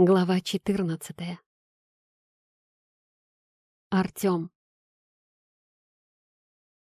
Глава 14. Артём.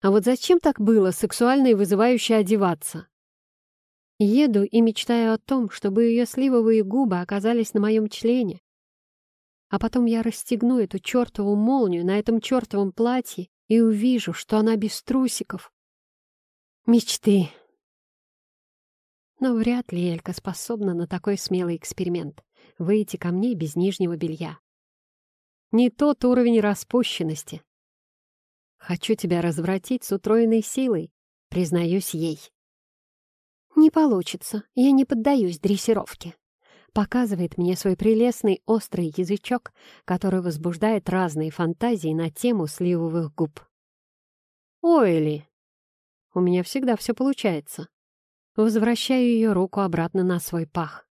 А вот зачем так было сексуально и вызывающе одеваться? Еду и мечтаю о том, чтобы ее сливовые губы оказались на моем члене. А потом я расстегну эту чертову молнию на этом чертовом платье и увижу, что она без трусиков. Мечты. Но вряд ли Элька способна на такой смелый эксперимент — выйти ко мне без нижнего белья. Не тот уровень распущенности. Хочу тебя развратить с утроенной силой, признаюсь ей. Не получится, я не поддаюсь дрессировке. Показывает мне свой прелестный острый язычок, который возбуждает разные фантазии на тему сливовых губ. Ойли, у меня всегда все получается. Возвращаю ее руку обратно на свой пах.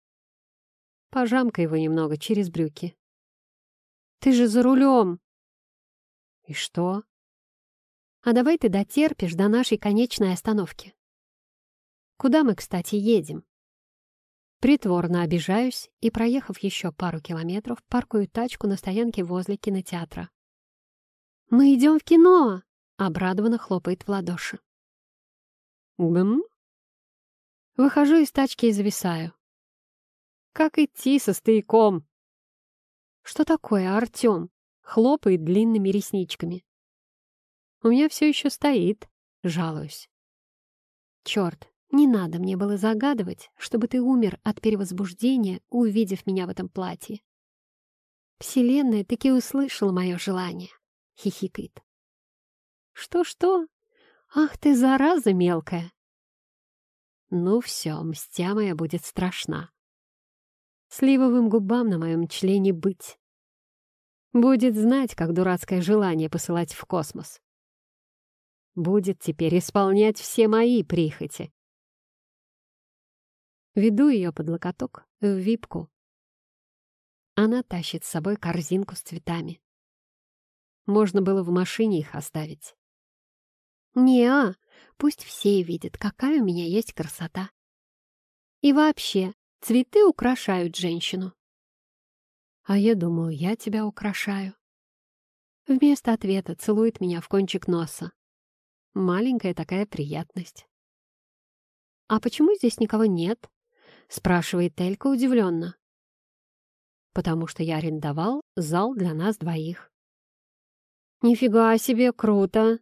Пожамкай его немного через брюки. «Ты же за рулем!» «И что?» «А давай ты дотерпишь до нашей конечной остановки. Куда мы, кстати, едем?» Притворно обижаюсь и, проехав еще пару километров, паркую тачку на стоянке возле кинотеатра. «Мы идем в кино!» — обрадованно хлопает в ладоши. «Бм!» Выхожу из тачки и зависаю. Как идти со стояком? Что такое, Артем? Хлопает длинными ресничками. У меня все еще стоит, жалуюсь. Черт, не надо мне было загадывать, чтобы ты умер от перевозбуждения, увидев меня в этом платье. Вселенная таки услышала мое желание, хихикает. Что-что? Ах ты, зараза мелкая! Ну все, мстя моя будет страшна. Сливовым губам на моем члене быть. Будет знать, как дурацкое желание посылать в космос. Будет теперь исполнять все мои прихоти. Веду ее под локоток в випку. Она тащит с собой корзинку с цветами. Можно было в машине их оставить. «Не-а, Пусть все видят, какая у меня есть красота. И вообще, цветы украшают женщину. А я думаю, я тебя украшаю. Вместо ответа целует меня в кончик носа. Маленькая такая приятность. «А почему здесь никого нет?» — спрашивает Элька удивленно. «Потому что я арендовал зал для нас двоих». «Нифига себе, круто!»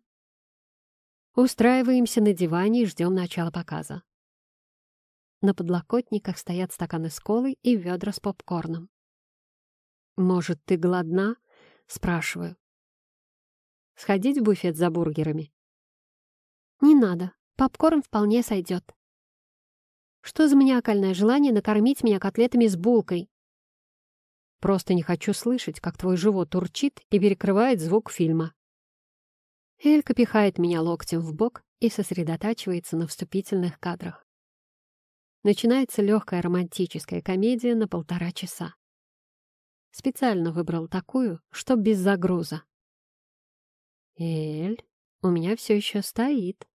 Устраиваемся на диване и ждем начала показа. На подлокотниках стоят стаканы с колой и ведра с попкорном. «Может, ты голодна?» — спрашиваю. «Сходить в буфет за бургерами?» «Не надо. Попкорн вполне сойдет». «Что за маниакальное желание накормить меня котлетами с булкой?» «Просто не хочу слышать, как твой живот урчит и перекрывает звук фильма». Элька пихает меня локтем в бок и сосредотачивается на вступительных кадрах. Начинается легкая романтическая комедия на полтора часа. Специально выбрал такую, чтоб без загруза. «Эль, у меня все еще стоит».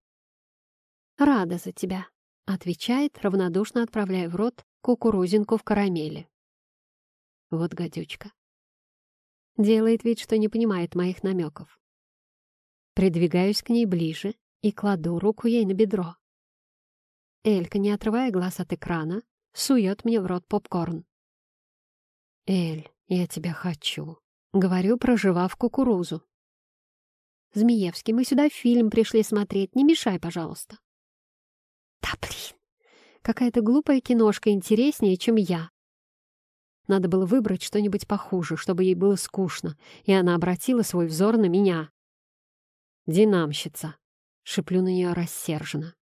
«Рада за тебя», — отвечает, равнодушно отправляя в рот кукурузинку в карамели. Вот гадючка. Делает вид, что не понимает моих намеков. Придвигаюсь к ней ближе и кладу руку ей на бедро. Элька, не отрывая глаз от экрана, сует мне в рот попкорн. «Эль, я тебя хочу», — говорю, проживав кукурузу. «Змеевский, мы сюда фильм пришли смотреть, не мешай, пожалуйста». «Да блин, какая-то глупая киношка интереснее, чем я». Надо было выбрать что-нибудь похуже, чтобы ей было скучно, и она обратила свой взор на меня. «Динамщица!» — шиплю на нее рассерженно.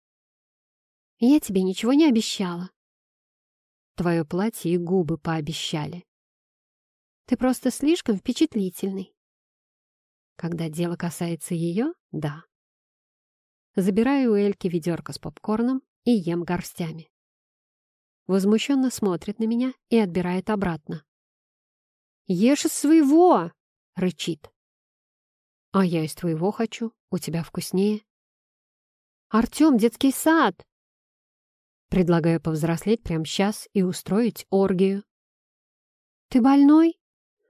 «Я тебе ничего не обещала». «Твое платье и губы пообещали». «Ты просто слишком впечатлительный». Когда дело касается ее, да. Забираю у Эльки ведерко с попкорном и ем горстями. Возмущенно смотрит на меня и отбирает обратно. «Ешь из своего!» — рычит. А я из твоего хочу, у тебя вкуснее. Артем, детский сад! Предлагаю повзрослеть прямо сейчас и устроить оргию. «Ты больной?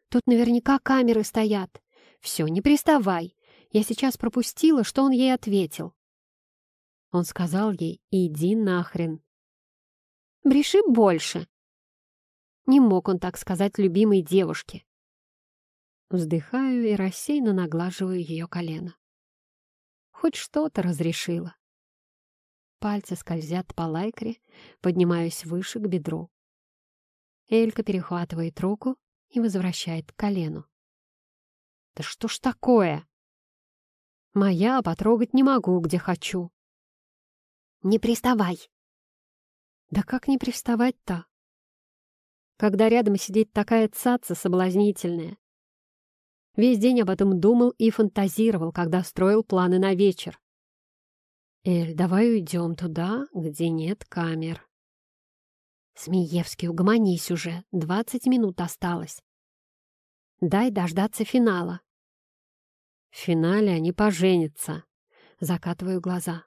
Тут наверняка камеры стоят. Все, не приставай. Я сейчас пропустила, что он ей ответил». Он сказал ей «иди нахрен». «Бреши больше». Не мог он так сказать любимой девушке. Вздыхаю и рассеянно наглаживаю ее колено. Хоть что-то разрешила. Пальцы скользят по лайкре, поднимаюсь выше к бедру. Элька перехватывает руку и возвращает к колену. «Да что ж такое?» «Моя потрогать не могу, где хочу». «Не приставай!» «Да как не приставать-то?» Когда рядом сидит такая цаца соблазнительная. Весь день об этом думал и фантазировал, когда строил планы на вечер. «Эль, давай уйдем туда, где нет камер». «Смеевский, угомонись уже, двадцать минут осталось. Дай дождаться финала». В финале они поженятся. Закатываю глаза.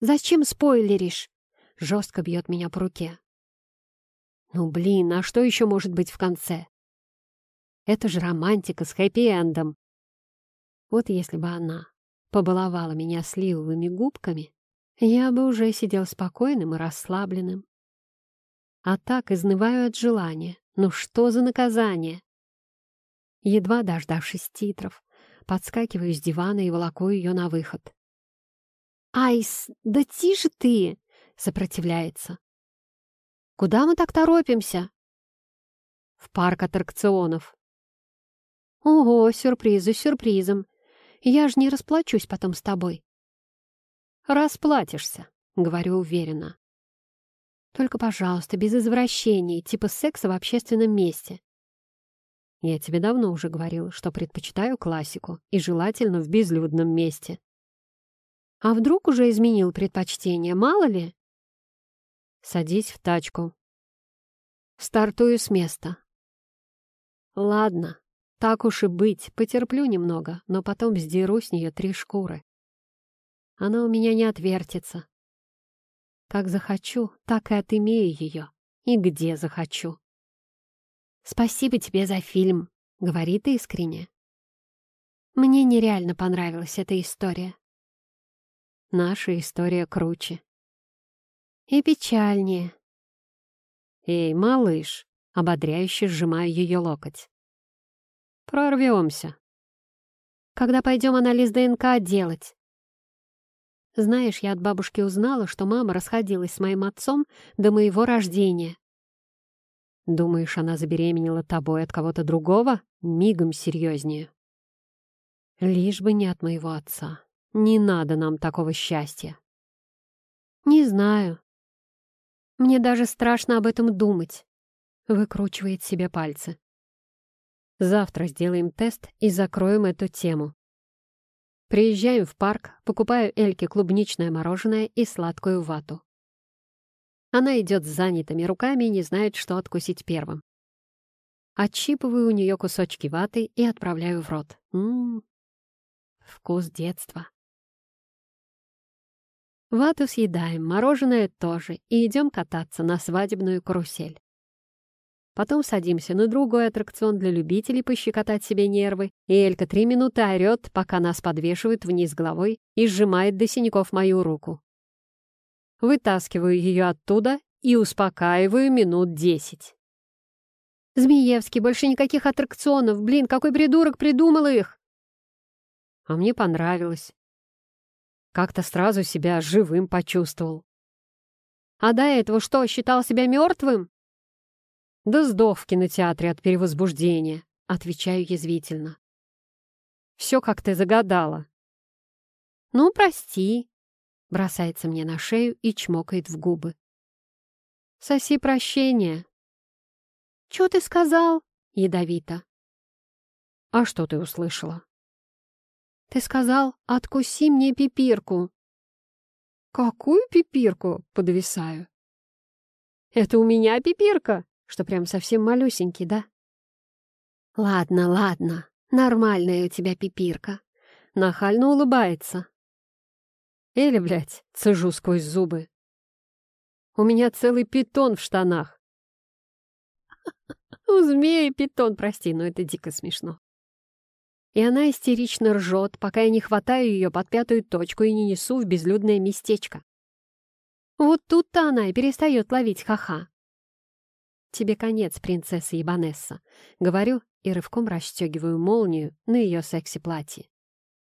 «Зачем спойлеришь?» Жестко бьет меня по руке. «Ну, блин, а что еще может быть в конце?» «Это же романтика с хэппи-эндом». Вот если бы она побаловала меня сливовыми губками, я бы уже сидел спокойным и расслабленным. А так изнываю от желания. Ну что за наказание? Едва дождавшись титров, подскакиваю с дивана и волоку ее на выход. «Айс, да тише ты!» — сопротивляется. «Куда мы так торопимся?» «В парк аттракционов». «Ого, сюрпризы сюрпризом. Я же не расплачусь потом с тобой». «Расплатишься», — говорю уверенно. Только, пожалуйста, без извращений, типа секса в общественном месте. Я тебе давно уже говорил, что предпочитаю классику и желательно в безлюдном месте. А вдруг уже изменил предпочтение, мало ли? Садись в тачку. Стартую с места. Ладно, так уж и быть, потерплю немного, но потом сдеру с нее три шкуры. Она у меня не отвертится, как захочу, так и отымею ее. И где захочу. «Спасибо тебе за фильм», — говорит искренне. Мне нереально понравилась эта история. Наша история круче. И печальнее. «Эй, малыш!» — ободряюще сжимаю ее локоть. «Прорвемся!» «Когда пойдем анализ ДНК делать?» Знаешь, я от бабушки узнала, что мама расходилась с моим отцом до моего рождения. Думаешь, она забеременела тобой от кого-то другого? Мигом серьезнее. Лишь бы не от моего отца. Не надо нам такого счастья. Не знаю. Мне даже страшно об этом думать. Выкручивает себе пальцы. Завтра сделаем тест и закроем эту тему. Приезжаем в парк, покупаю Эльке клубничное мороженое и сладкую вату. Она идет с занятыми руками и не знает, что откусить первым. Отщипываю у нее кусочки ваты и отправляю в рот. Ммм, вкус детства. Вату съедаем, мороженое тоже, и идем кататься на свадебную карусель. Потом садимся на другой аттракцион для любителей пощекотать себе нервы, и Элька три минуты орет, пока нас подвешивают вниз головой и сжимает до синяков мою руку. Вытаскиваю ее оттуда и успокаиваю минут десять. «Змеевский, больше никаких аттракционов! Блин, какой придурок придумал их!» А мне понравилось. Как-то сразу себя живым почувствовал. А до этого что, считал себя мертвым? «Да сдох в кинотеатре от перевозбуждения», — отвечаю язвительно. «Все, как ты загадала». «Ну, прости», — бросается мне на шею и чмокает в губы. «Соси прощение». «Чё ты сказал?» — ядовито. «А что ты услышала?» «Ты сказал, откуси мне пипирку». «Какую пипирку?» — подвисаю. «Это у меня пипирка?» что прям совсем малюсенький, да? Ладно, ладно, нормальная у тебя пипирка. Нахально улыбается. Или, блядь, цежу сквозь зубы. У меня целый питон в штанах. У змеи питон, прости, но это дико смешно. И она истерично ржет, пока я не хватаю ее под пятую точку и не несу в безлюдное местечко. Вот тут-то она и перестает ловить ха-ха. «Тебе конец, принцесса Ебанесса», — говорю и рывком расстегиваю молнию на ее секси-платье.